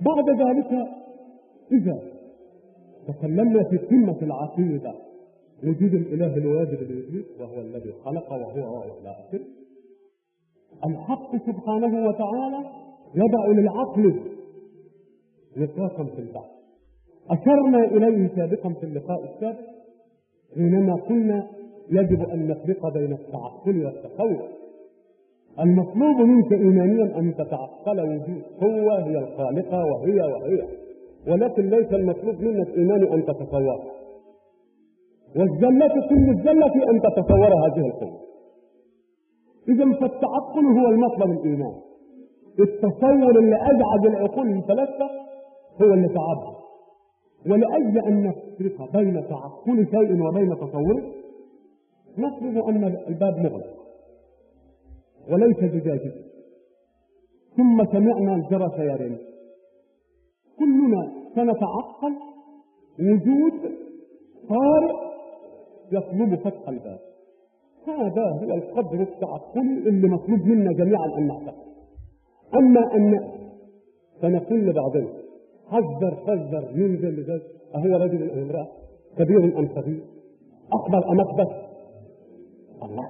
بعد ذلك إذا تكلمنا في قمة العقيدة وجود الإله الواجب الوجود وهو الذي خلق وهو وهو إلى آخره الحق سبحانه وتعالى يضع للعقل نطاقا في البحث أشرنا إليه سابقا في اللقاء السابق حينما قلنا يجب أن نفرق بين التعقل والتصور المطلوب منك إيمانيا أن تتعقل وجود قوة هي الخالقة وهي وهي ولكن ليس المطلوب منك إيماني أن تتصورها والزلة كل الزلة في أن تتصور هذه القوة. إذا فالتعقل هو المطلب الإيماني التصور اللي أزعج العقول الثلاثة هو اللي تعبد. ولأجل أن نفرق بين تعقل شيء وبين تصوره نفرض أن الباب مغلق. وليس زجاجة ثم سمعنا الجرس يرن كلنا سنتعقل وجود طارئ يطلب فتح الباب. هذا هو القدر التعقلي اللي مطلوب منا جميعا أن نعتقد أما أن فنقول لبعضنا حذر حذر ينزل لذلك. أهو رجل ام امرأة كبير أم صغير. أقبل أم أقبل؟ الله.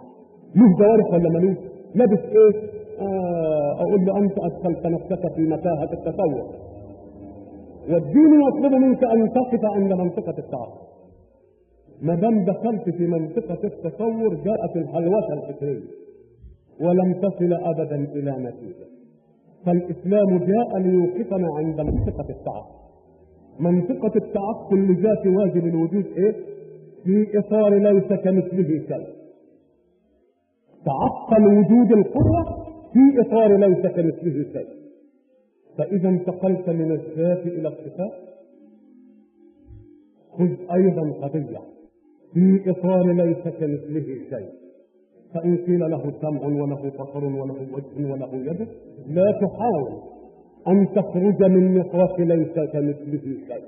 له جوارح ولا ملوش لابس إيه آه أقول له أنت أدخلت نفسك في متاهة التصور والدين يطلب منك أن تقف عند منطقة التعقل ما دام دخلت في منطقة التصور جاءت الحلوة الفكرية ولم تصل أبدا إلى نتيجة. فالإسلام جاء ليوقفنا عند منطقة التعقل منطقة التعقل لذات واجب الوجود إيه؟ في إطار ليس كمثله شيء تعقل وجود القوة في إطار ليس كمثله شيء فإذا انتقلت من الذات إلى الصفات. خذ أيضا قضية في إطار ليس كمثله شيء فإن قيل له سمع وله بصر وله وجه وله يد لا تحاول أن تخرج من نطاق ليس كمثله شيء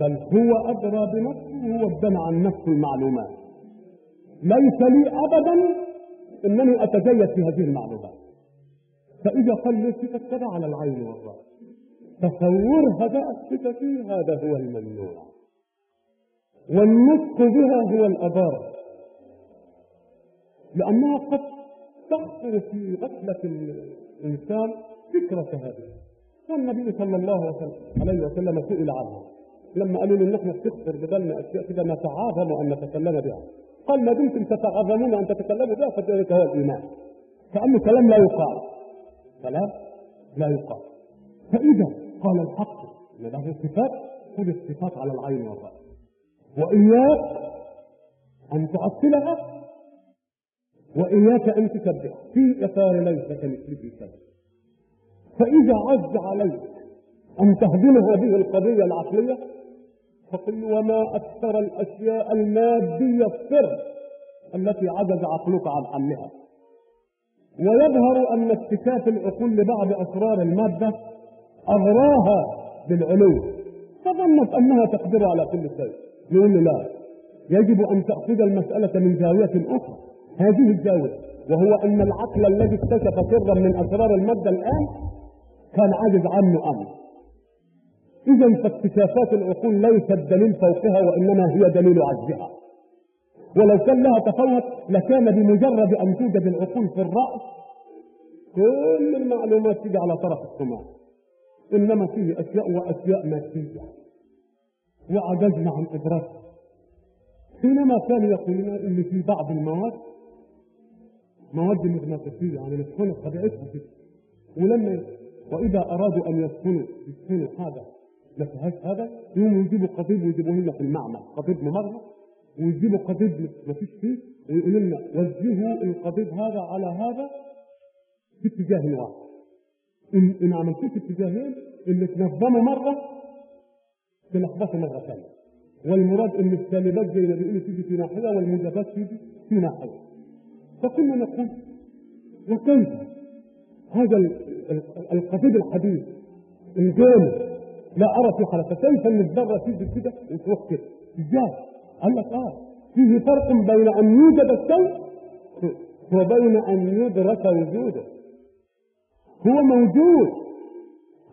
بل هو أدرى بنفسه وابدن عن نفسه المعلومات. ليس لي أبدا أنني أتجيد في هذه المعلومات. فإذا قال لي على العين والرأس. تصورها بقى الصفة هذا هو الممنوع. والنطق بها هو الأضار لأنها قد تخطر في غفلة الإنسان فكرة هذه. والنبي صلى الله عليه وسلم سئل عنها. لما قالوا له نحن تخطر ببالنا أشياء كده نتعاظم أن نتكلم بها. قال ما دمتم تتعاظمون أن تتكلموا بها فذلك هو الإيمان كأنه كلام لا يقال. كلام لا يقال. فإذا قال الحق أن له صفات خذ الصفات على العين والرأس. وإياك أن تعطلها وإياك أن تسبح. في إطار ليس كمثله شيء فإذا عز عليك أن تهدم هذه القضية العقلية فقل وما أكثر الأشياء المادية السر التي عجز عقلك عن حلها ويظهر أن اكتشاف العقول لبعض أسرار المادة أغراها بالعلو. فظنت أنها تقدر على كل شيء. نقول له لا. يجب أن تأخذ المسألة من زاوية أخرى. هذه الزاوية. وهو أن العقل الذي اكتشف سرا من أسرار المادة الآن كان عاجز عنه أمر. إذا فاكتشافات العقول ليست دليل فوقها وإنما هي دليل عجزها. ولو كان لها تفوق لكان بمجرد أن توجد العقول في الرأس كل المعلومات تيجي على طرف السماء. إنما فيه أشياء وأشياء مادية وعجزنا عن إدراكها حينما كانوا يقولون إن في بعض المواد مواد مغناطيسية يعني بتكون طبيعتها كده ولما وإذا أرادوا أن يسكنوا يسكنوا هذا ما فيهاش هذا يقوموا يجيبوا قضيب ويجيبوه لنا في المعمل قضيب ممرض ويجيبوا قضيب ما فيش فيه ويقولوا لنا وجهوا القضيب هذا على هذا في اتجاه واحد. ان إن عملتوه في اتجاهين اللي تنظموا مرة تلخبطوا مرة ثانية. والمراد إن السالبات زي ما بيقولوا تيجي في ناحية والموجبات تيجي في ناحية. فكنا نقول وكيف هذا القصيد الحديث الجامد لا أرى في حركه كيف ان الذره تيجي كده وتروح كده إزاي؟ قال لك آه. فيه فرق بين أن يوجد الشيء وبين أن يدرك وجوده. هو موجود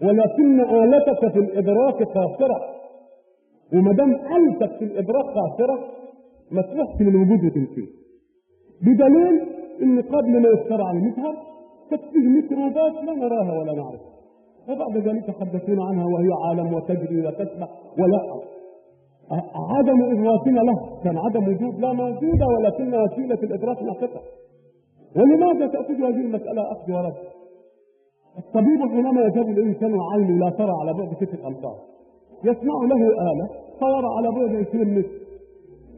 ولكن آلتك في الإدراك قاصرة وما دام آلتك في الإدراك قاصرة ما تروحش للوجود وتنسيه بدليل إن قبل ما يخترع المذهب كانت فيه ميكروبات لا نراها ولا نعرفها. وبعد ذلك حدثونا عنها وهي عالم وتجري وتسبح ولا عدم إدراكنا له. كان عدم وجود لا موجودة ولكن وسيلة الإدراك ناقصة ولماذا تأخذ هذه المسألة أخذ ورد؟ الطبيب حينما يجد الإنسان عينه لا ترى على بعد ستة أمتار. يصنع له آلة فيرى على بعد 20 متر.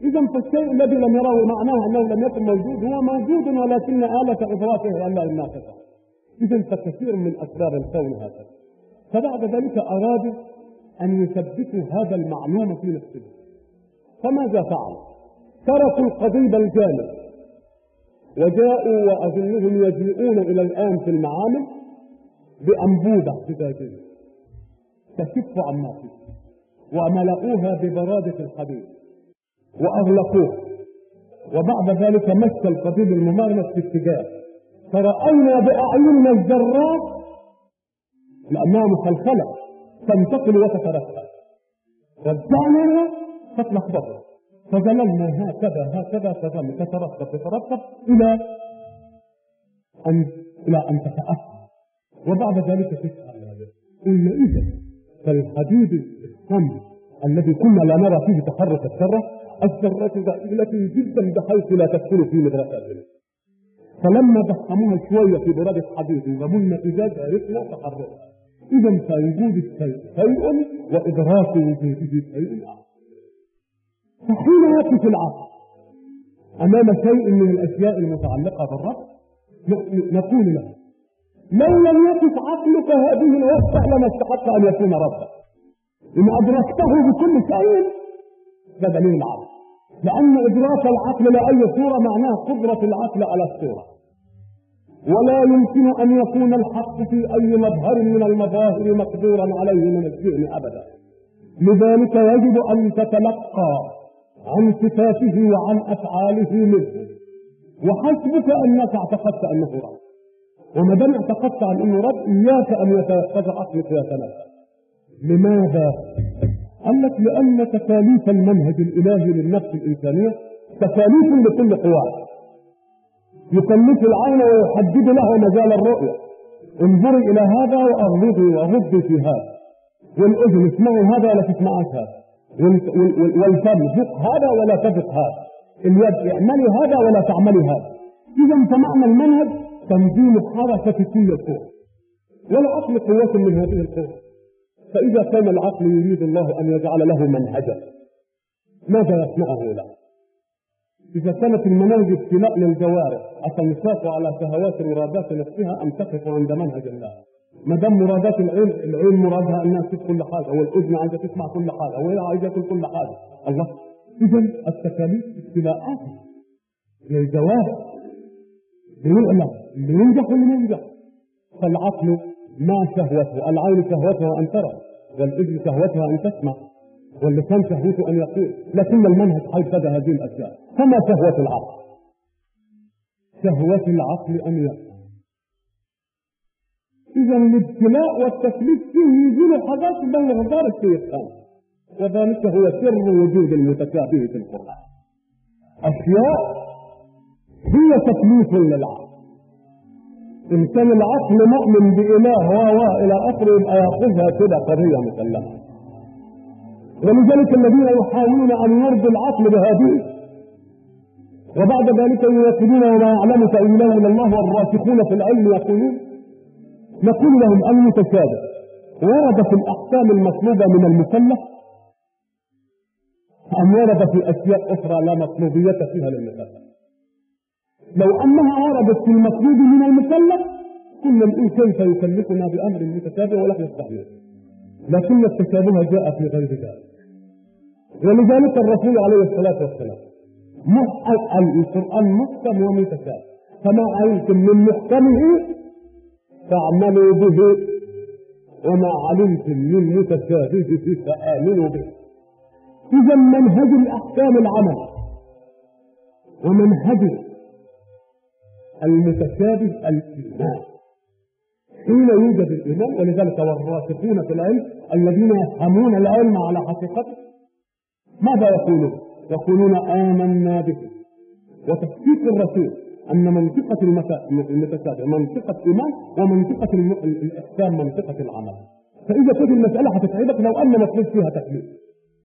إذا فالشيء الذي لم يره معناه أنه لم يكن موجود هو موجود ولكن آلة إدراكه ألا الناقصة إذا فكثير من أسرار الكون هكذا. فبعد ذلك أرادوا أن يثبتوا هذا المعلوم في نفسهم فماذا فعل؟ تركوا القضيب الجامد وجاءوا وأظنهم يجيئون إلى الآن في المعامل بأنبوبة زجاجية تكف عما فيه. وملؤوها ببرادة الحديد وأغلقوه. وبعد ذلك مس القضيب الممرمس في اتجاه. فرأينا بأعيننا الذرات لأنها مخلخلة تنتقل وتتركب رجعناها فتلخبطت فظللنا هكذا هكذا تظل تترقب تترقب إلى أن إلى أن تتأثر وبعد ذلك تسأل قلنا إذا فالحديد الصم الذي كنا لا نرى فيه تحرك الذرة الذرات ضئيلة جدا بحيث لا تدخل في مدرسة فلما ضخموها شوية في برادة حديد ومن زجاج عرفنا تحركها إذا فوجود الشيء شيء وإدراك وجوده شيء آخر. فحين يقف العقل. أمام شيء من الأشياء المتعلقة بالرب نقول له لو لم يقف عقلك هذه الوقت لما استحق أن يكون ربا إن أدركته بكل شيء ده دليل العقل. لأن إدراك العقل لأي صورة معناه قدرة العقل على الصورة. ولا يمكن أن يكون الحق في أي مظهر من المظاهر مقدورا عليه من الذهن أبدا. لذلك يجب أن تتلقى عن صفاته وعن أفعاله منه. وحسبك أنك اعتقدت أنه رب وما دام اعتقدت عن أنه رب إياك أن يتيقظ عقلك ويتنفس لماذا؟ قال لك لأن تكاليف المنهج الإلهي للنفس الإنسانية تكاليف لكل قواه يكلف العين ويحدد له مجال الرؤية. انظري إلى هذا وأغمضي وغضي في هذا. والأذن اسمعي هذا ولا تسمعي هذا. والفم ذق هذا ولا تذق هذا. اليد اعملي هذا ولا تعملي هذا. إذا فمعنى المنهج تنظيم حركة كل القوى. والعقل قوة من هذه القوى. فإذا كان العقل يريد الله أن يجعل له منهجا ماذا يصنعه له؟ إذا كانت المناهج ابتلاء للجوارح أتنساق على شهوات مرادات نفسها أم تقف عند منهج الله؟ ما دام مرادات العين العين مرادها أنها تشوف كل حاجة والأذن عايزه تسمع كل حاجة وهي عايزة تاكل كل حاجة. الله. اذا التكاليف ابتلاءات للجوارح. اللي ينجح واللي ما ينجح. فالعقل ما شهوته؟ العين شهوتها أن ترى والإذن شهوتها أن تسمع. واللسان شهوته أن يقول لكن المنهج حيث هذه الأشياء. فما شهوة العقل؟ شهوة العقل أن يقول إذا الابتلاء والتكليف فيه يزيل حاجات بين غدار الشيطان وذلك هو سر وجود المتشابه في القرآن. أشياء هي تكليف للعقل. إن كان العقل مؤمن بإله و إلى آخره يبقى يأخذها كده قضية مسلمة ولذلك الذين يحاولون أن يرضوا العقل بهذه. وبعد ذلك يناقضون وما يعلم تأويله إلا الله والراسخون في العلم يقولون. نقول لهم المتشابه ورد في الأحكام المطلوبة من المكلف أم ورد في أشياء أخرى لا مطلوبية فيها للمكلف لو أنها وردت في المطلوب من المكلف كنا نقول كيف يكلفنا بأمر متشابه ولا يستحيل لكن التشابه جاء في غير ذلك. ولذلك الرسول عليه الصلاة والسلام القرآن محكم ومتشابه فما علمتم من محكمه فاعملوا به وما علمتم من متشابهه فآمنوا به. إذا منهج الأحكام العمل ومنهج المتشابه الإيمان. حين يوجد الإيمان ولذلك والراسخون في العلم الذين يفهمون العلم على حقيقته ماذا يقولون؟ يقولون آمنا به وتصديق الرسول أن منطقة المتشابه منطقة إيمان ومنطقة الإحسان منطقة العمل. فإذا كانت المسألة هتتعبك لو أن مطلوب فيها تكليف